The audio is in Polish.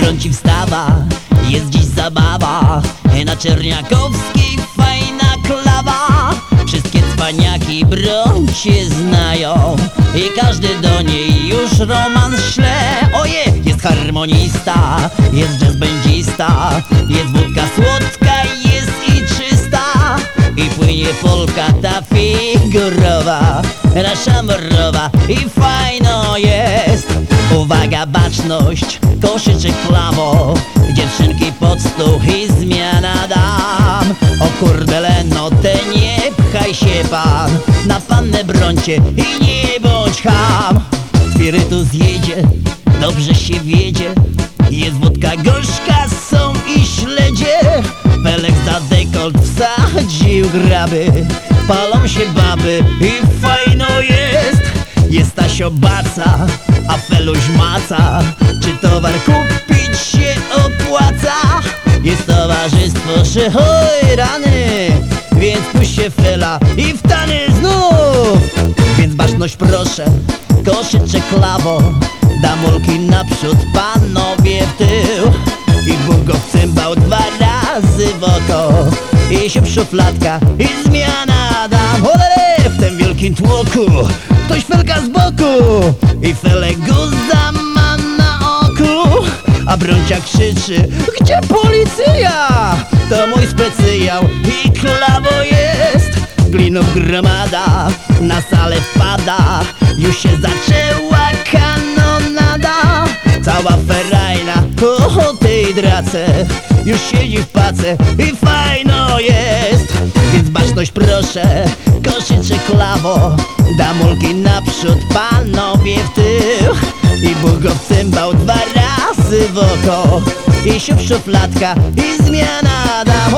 Brąci wstawa, jest dziś zabawa. Na Czerniakowskiej fajna klawa. Wszystkie cwaniaki brońcie znają. I każdy do niej już romans śle. Oje, jest harmonista, jest jazzbędzista Jest wódka słodka, jest i czysta. I płynie polka ta figurowa Nasza morowa i fajno jest Uwaga, baczność, koszyczek klawo Dziewczynki pod stół i zmiana dam. O kurde no te nie pchaj się pan. Na pannę brońcie i nie bądź ham. Spirytus jedzie, dobrze się wiedzie. Jest wódka gorzka, są i śledzie. Felek za dekolt wsadził graby. Palą się baby i fajno jest. Jest Tasio baca, a Maca Czy towar kupić się opłaca? Jest towarzystwo szychoj rany. Więc puść się Fela i wtany znów. Więc baczność proszę, koszyczek klawo? Damulki naprzód, panowie w tył. I bungo w cymbał dwa razy w oko. I się szufladka i zmiana dam. Olele w tym wielkim tłoku Ktoś felka z boku. I felek guza A bronciak krzyczy Gdzie policja? To mój specjał I klawo jest. Glinów gromada Na salę wpada. Już się zaczęła kanonada. Cała ferajna po tej drace Już siedzi w pace i fajno jest. Więc baczność proszę, koszyczek klawo Damulki naprzód, panowie w tył. I bugo w cymbał dwa razy w oko I siup szufladka i zmiana dam Olele, la la